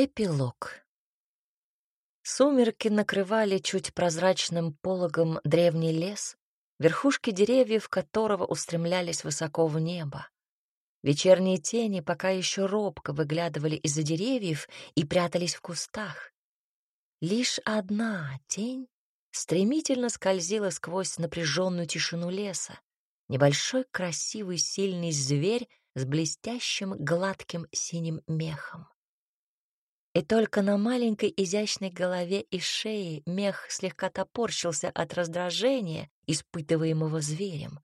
Эпилог. Сумерки накрывали чуть прозрачным пологом древний лес, верхушки деревьев которого устремлялись высоко в небо. Вечерние тени пока еще робко выглядывали из-за деревьев и прятались в кустах. Лишь одна тень стремительно скользила сквозь напряженную тишину леса. Небольшой красивый сильный зверь с блестящим гладким синим мехом. И только на маленькой изящной голове и шее мех слегка топорщился от раздражения, испытываемого зверем.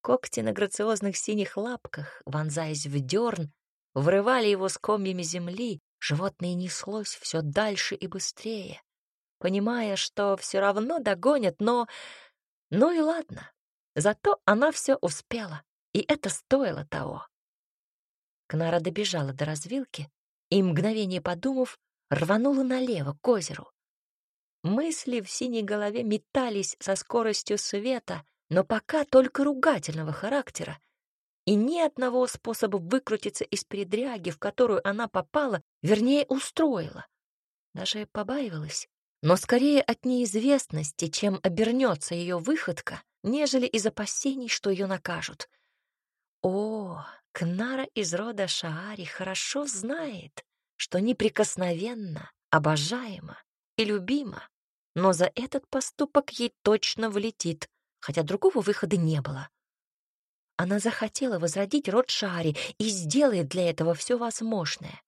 Когти на грациозных синих лапках, вонзаясь в дерн, врывали его с комьями земли, животное неслось все дальше и быстрее, понимая, что все равно догонят, но... Ну и ладно, зато она все успела, и это стоило того. Кнара добежала до развилки, и, мгновение подумав, рванула налево, к озеру. Мысли в синей голове метались со скоростью света, но пока только ругательного характера, и ни одного способа выкрутиться из передряги, в которую она попала, вернее, устроила. Даже побаивалась, но скорее от неизвестности, чем обернется ее выходка, нежели из опасений, что ее накажут. О, Кнара из рода Шаари хорошо знает, что неприкосновенно, обожаема и любима, но за этот поступок ей точно влетит, хотя другого выхода не было. Она захотела возродить род Шаари и сделает для этого все возможное.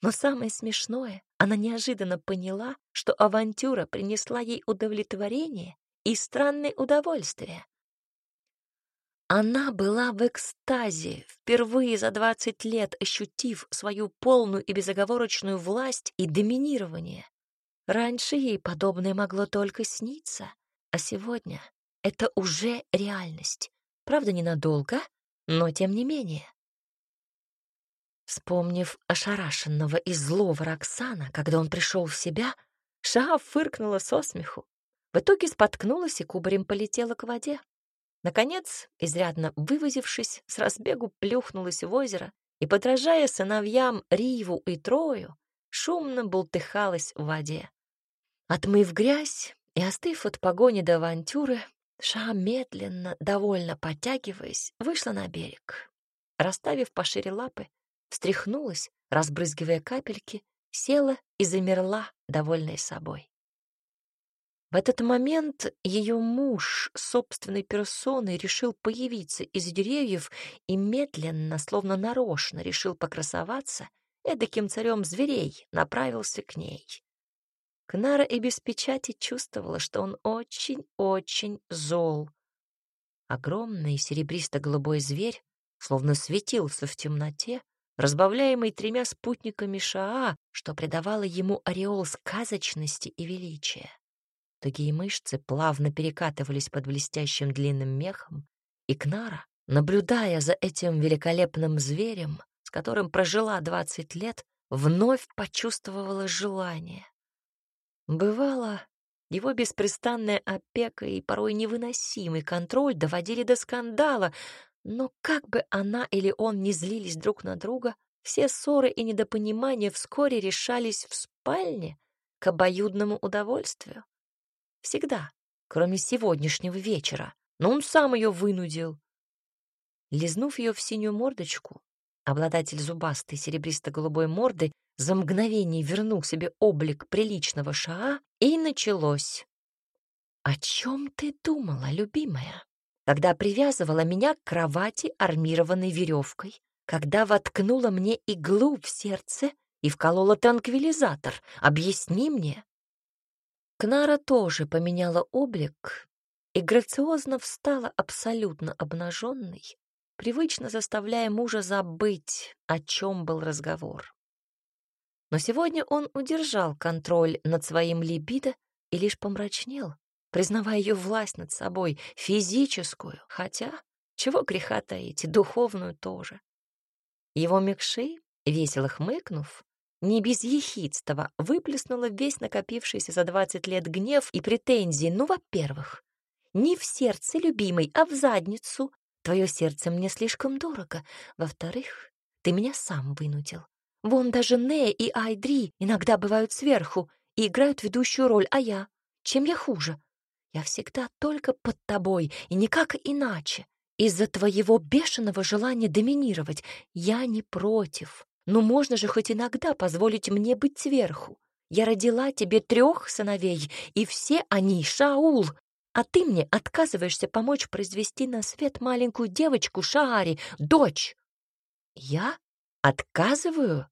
Но самое смешное, она неожиданно поняла, что авантюра принесла ей удовлетворение и странное удовольствие. Она была в экстазе, впервые за двадцать лет ощутив свою полную и безоговорочную власть и доминирование. Раньше ей подобное могло только сниться, а сегодня это уже реальность. Правда, ненадолго, но тем не менее. Вспомнив ошарашенного и злого Роксана, когда он пришел в себя, Шаа фыркнула со смеху. В итоге споткнулась и кубарем полетела к воде. Наконец, изрядно вывозившись, с разбегу плюхнулась в озеро и, подражая сыновьям Риву и Трою, шумно бултыхалась в воде. Отмыв грязь и остыв от погони до авантюры, Ша медленно, довольно подтягиваясь, вышла на берег. Расставив пошире лапы, встряхнулась, разбрызгивая капельки, села и замерла, довольная собой. В этот момент ее муж собственной персоной решил появиться из деревьев и медленно, словно нарочно, решил покрасоваться, эдаким царем зверей направился к ней. Кнара и без печати чувствовала, что он очень-очень зол. Огромный серебристо-голубой зверь словно светился в темноте, разбавляемый тремя спутниками Шаа, что придавало ему ореол сказочности и величия. Тугие мышцы плавно перекатывались под блестящим длинным мехом, и Кнара, наблюдая за этим великолепным зверем, с которым прожила двадцать лет, вновь почувствовала желание. Бывало, его беспрестанная опека и порой невыносимый контроль доводили до скандала, но как бы она или он не злились друг на друга, все ссоры и недопонимания вскоре решались в спальне к обоюдному удовольствию. Всегда, кроме сегодняшнего вечера. Но он сам ее вынудил. Лизнув ее в синюю мордочку, обладатель зубастой серебристо-голубой морды за мгновение вернул себе облик приличного шаа, и началось. «О чем ты думала, любимая, когда привязывала меня к кровати армированной веревкой, когда воткнула мне иглу в сердце и вколола транквилизатор? Объясни мне». Кнара тоже поменяла облик и грациозно встала абсолютно обнаженной, привычно заставляя мужа забыть, о чем был разговор. Но сегодня он удержал контроль над своим либидо и лишь помрачнел, признавая ее власть над собой, физическую, хотя, чего греха таить, духовную тоже. Его мекши, весело хмыкнув, не без ехидства выплеснула весь накопившийся за двадцать лет гнев и претензии. Ну, во-первых, не в сердце, любимый, а в задницу. Твое сердце мне слишком дорого. Во-вторых, ты меня сам вынудил. Вон даже Не и Айдри иногда бывают сверху и играют ведущую роль, а я? Чем я хуже? Я всегда только под тобой и никак иначе. Из-за твоего бешеного желания доминировать я не против. Но можно же хоть иногда позволить мне быть сверху. Я родила тебе трех сыновей, и все они — Шаул. А ты мне отказываешься помочь произвести на свет маленькую девочку Шаари, дочь. Я отказываю?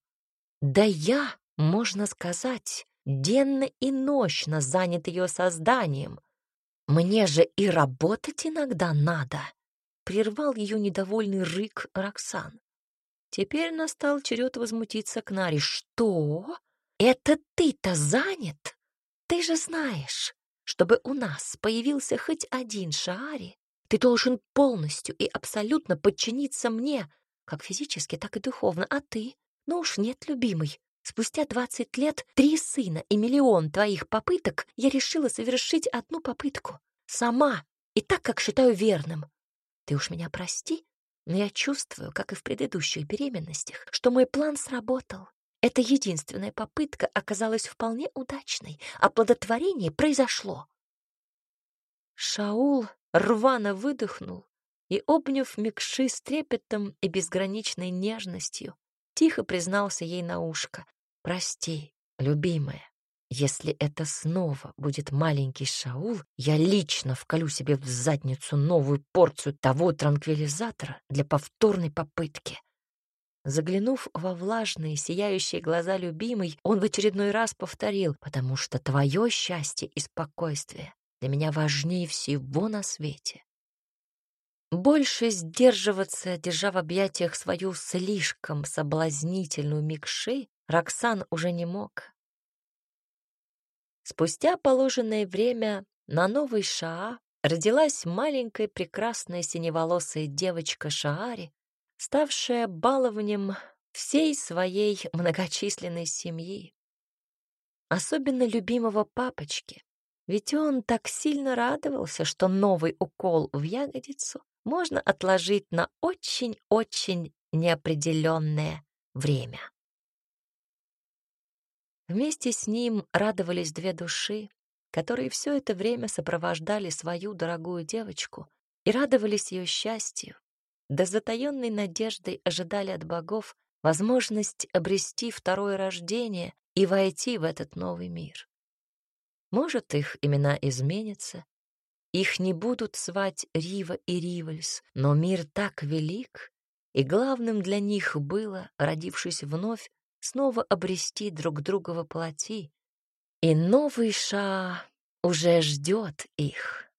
Да я, можно сказать, денно и нощно занят ее созданием. Мне же и работать иногда надо. Прервал ее недовольный рык Роксан. Теперь настал черед возмутиться к Наре. Что? Это ты-то занят? Ты же знаешь, чтобы у нас появился хоть один Шаари, ты должен полностью и абсолютно подчиниться мне, как физически, так и духовно. А ты? Ну уж нет, любимый. Спустя двадцать лет, три сына и миллион твоих попыток я решила совершить одну попытку. Сама. И так, как считаю верным. Ты уж меня прости, но я чувствую, как и в предыдущих беременностях, что мой план сработал. Эта единственная попытка оказалась вполне удачной, а плодотворение произошло. Шаул рвано выдохнул и, обняв Микши с трепетом и безграничной нежностью, тихо признался ей на ушко. «Прости, любимая, если это снова будет маленький Шаул, я лично вколю себе в задницу новую порцию того транквилизатора для повторной попытки». Заглянув во влажные, сияющие глаза любимой, он в очередной раз повторил, потому что твое счастье и спокойствие для меня важнее всего на свете. Больше сдерживаться, держа в объятиях свою слишком соблазнительную Микши, Роксан уже не мог. Спустя положенное время на новой Шаа родилась маленькая прекрасная синеволосая девочка Шаари, ставшая балованием всей своей многочисленной семьи. Особенно любимого папочки, ведь он так сильно радовался, что новый укол в ягодицу можно отложить на очень-очень неопределенное время. Вместе с ним радовались две души, которые все это время сопровождали свою дорогую девочку и радовались ее счастью, да затаённой надеждой ожидали от богов возможность обрести второе рождение и войти в этот новый мир. Может, их имена изменятся, их не будут звать Рива и Ривальс, но мир так велик, и главным для них было, родившись вновь, снова обрести друг друга во плоти, и новый Ша уже ждет их.